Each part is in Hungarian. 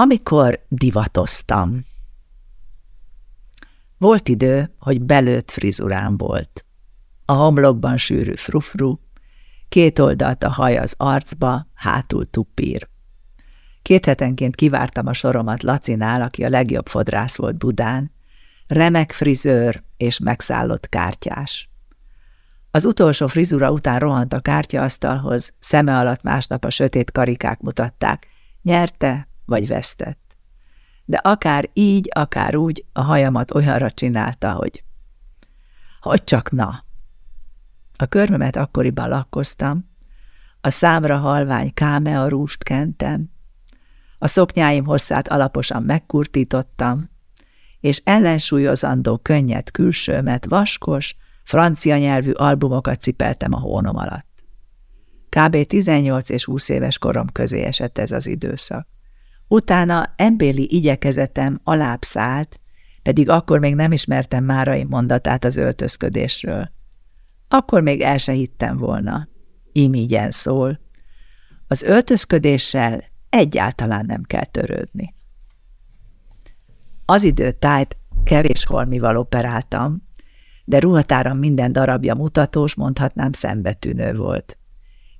Amikor divatoztam. Volt idő, hogy belőtt frizurám volt. A homlokban sűrű frufru, két oldalt a haj az arcba, hátul tupír. Két hetenként kivártam a soromat Lacinál, aki a legjobb fodrász volt Budán, remek frizőr és megszállott kártyás. Az utolsó frizura után rohant a kártyaasztalhoz, szeme alatt másnap a sötét karikák mutatták, nyerte vagy vesztett. De akár így, akár úgy a hajamat olyanra csinálta, hogy hogy csak na. A körmömet akkoriban lakkoztam, a számra halvány kámea rúst kentem, a szoknyáim hosszát alaposan megkurtítottam, és ellensúlyozandó könnyed külsőmet, vaskos, francia nyelvű albumokat cipeltem a hónom alatt. Kb. 18 és 20 éves korom közé esett ez az időszak. Utána embéli igyekezetem alább szállt, pedig akkor még nem ismertem Márai mondatát az öltözködésről. Akkor még el se hittem volna. Imígyen szól. Az öltözködéssel egyáltalán nem kell törődni. Az idő tájt kevés holmival operáltam, de ruhatáram minden darabja mutatós, mondhatnám szembetűnő volt.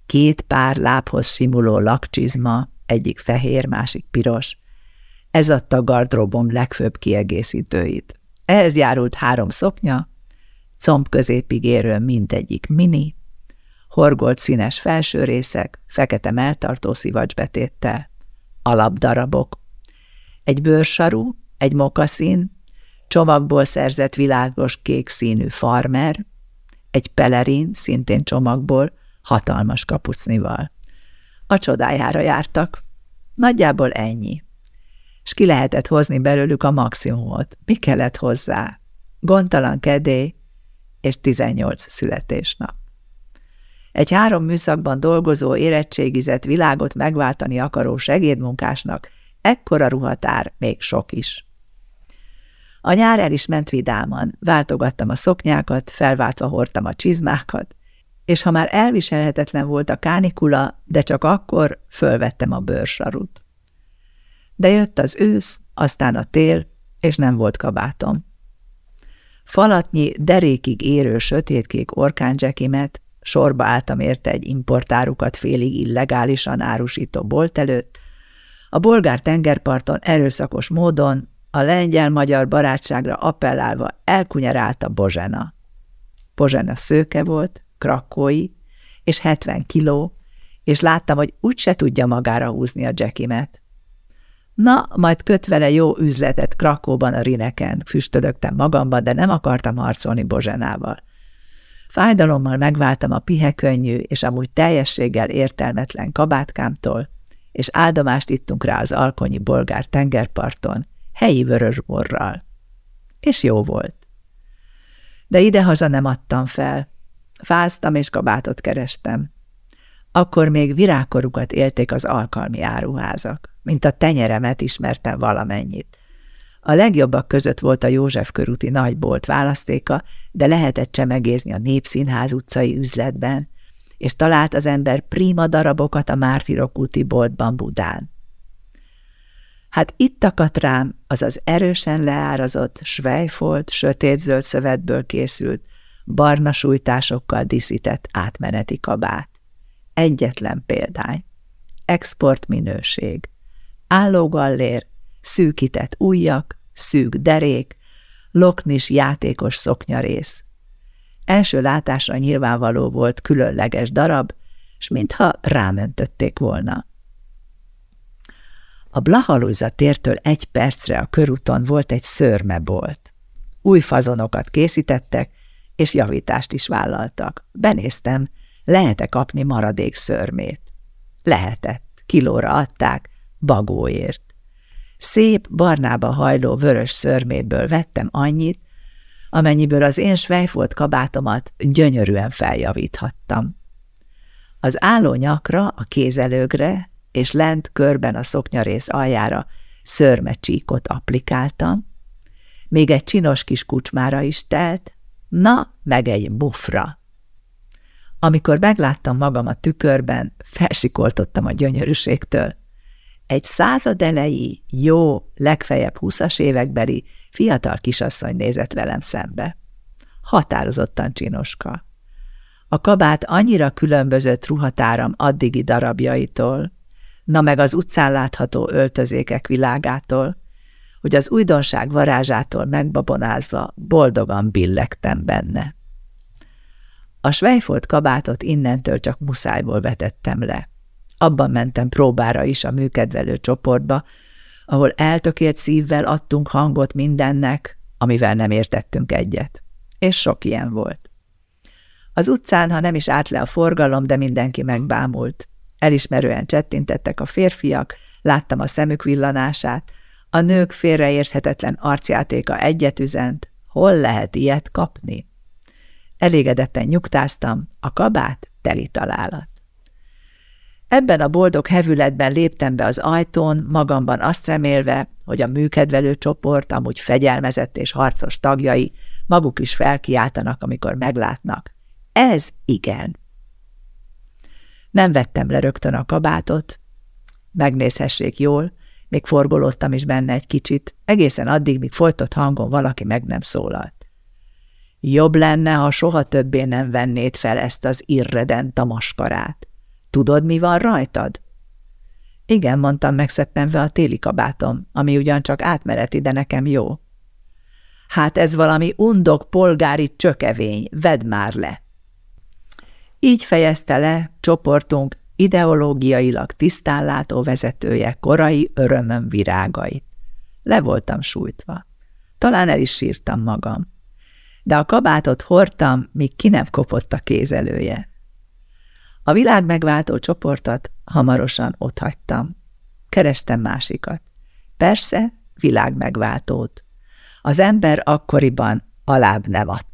Két pár lábhoz simuló lakcsizma, egyik fehér, másik piros. Ez adta a gardróbom legfőbb kiegészítőit. Ehhez járult három szoknya, comb középig érő mindegyik mini, horgolt színes felső részek, fekete melltartó szivacsbetéttel, alapdarabok, egy bőrsaru, egy mokaszín, csomagból szerzett világos kék színű farmer, egy pelerin, szintén csomagból, hatalmas kapucnival. A csodájára jártak. Nagyjából ennyi. És ki lehetett hozni belőlük a maximumot. Mi kellett hozzá? Gondtalan kedély és 18 születésnap. Egy három műszakban dolgozó, érettségizett világot megváltani akaró segédmunkásnak ekkora ruhatár még sok is. A nyár el is ment vidáman, váltogattam a szoknyákat, felváltva hordtam a csizmákat, és ha már elviselhetetlen volt a kánikula, de csak akkor fölvettem a bőrsarut. De jött az ősz, aztán a tél, és nem volt kabátom. Falatnyi, derékig érő sötétkék orkándzsekimet, sorba álltam érte egy importárukat félig illegálisan árusító bolt előtt, a bolgár tengerparton erőszakos módon a lengyel-magyar barátságra appellálva elkunyerálta Bozsena. Bozsena szőke volt, krakói, és 70 kiló, és láttam, hogy úgyse tudja magára húzni a Jackimet. Na, majd köt vele jó üzletet Krakóban a rineken, füstölögtem magamban, de nem akartam harcolni Bozsenával. Fájdalommal megváltam a pihekönnyű és amúgy teljességgel értelmetlen kabátkámtól, és áldomást ittunk rá az alkonyi bolgár tengerparton, helyi vörösborral. És jó volt. De idehaza nem adtam fel. Fáztam és kabátot kerestem. Akkor még virágkorukat élték az alkalmi áruházak, mint a tenyeremet ismertem valamennyit. A legjobbak között volt a József körúti nagybolt választéka, de lehetett csemegézni a Népszínház utcai üzletben, és talált az ember prima darabokat a Mártirok úti boltban Budán. Hát itt akadt rám az az erősen leárazott, svejfolt, sötétzöld szövetből készült, barna sújtásokkal díszített átmeneti kabát. Egyetlen példány. Export minőség. Állógallér, szűkített ujjak, szűk derék, loknis játékos szoknyarész. Első látásra nyilvánvaló volt különleges darab, s mintha rámentötték volna. A Blahalúza tértől egy percre a körúton volt egy szörmebolt. Új fazonokat készítettek, és javítást is vállaltak. Benéztem, lehet-e kapni maradék szörmét. Lehetett, kilóra adták, bagóért. Szép, barnába hajló vörös szörmétből vettem annyit, amennyiből az én svejfolt kabátomat gyönyörűen feljavíthattam. Az álló nyakra, a kézelőgre és lent körben a szoknyarész aljára szörmecsíkot applikáltam, még egy csinos kis kucsmára is telt, na, meg egy bufra. Amikor megláttam magam a tükörben, felsikoltottam a gyönyörűségtől. egy század elejé, jó, legfeljebb húszas évekbeli fiatal kisasszony nézett velem szembe. Határozottan csinoska. A kabát annyira különbözött ruhatáram addigi darabjaitól, na meg az utcán látható öltözékek világától, hogy az újdonság varázsától megbabonázva boldogan billegtem benne. A svejfolt kabátot innentől csak muszájból vetettem le. Abban mentem próbára is a műkedvelő csoportba, ahol eltökélt szívvel adtunk hangot mindennek, amivel nem értettünk egyet. És sok ilyen volt. Az utcán, ha nem is állt le a forgalom, de mindenki megbámult. Elismerően csettintettek a férfiak, láttam a szemük villanását, a nők félreérthetetlen arcjátéka egyet üzent, hol lehet ilyet kapni? Elégedetten nyugtáztam, a kabát teli találat. Ebben a boldog hevületben léptem be az ajtón, magamban azt remélve, hogy a műkedvelő csoport, amúgy fegyelmezett és harcos tagjai maguk is felkiáltanak, amikor meglátnak. Ez igen. Nem vettem le rögtön a kabátot, megnézhessék jól, még forgolódtam is benne egy kicsit, egészen addig, míg folytott hangon valaki meg nem szólalt. Jobb lenne, ha soha többé nem vennéd fel ezt az irredent a maskarát. Tudod, mi van rajtad? Igen, mondtam megszeppenve a téli kabátom, ami ugyancsak átmereti, de nekem jó. Hát ez valami undok polgári csökevény, vedd már le! Így fejezte le csoportunk ideológiailag tisztánlátó vezetője korai örömöm virágait. Le voltam sújtva. Talán el is sírtam magam. De a kabátot hordtam, míg ki nem kopott a kézelője. A világ megváltó csoportot hamarosan otthagytam. Kerestem másikat. Persze, világ megváltót. Az ember akkoriban alább nem adta.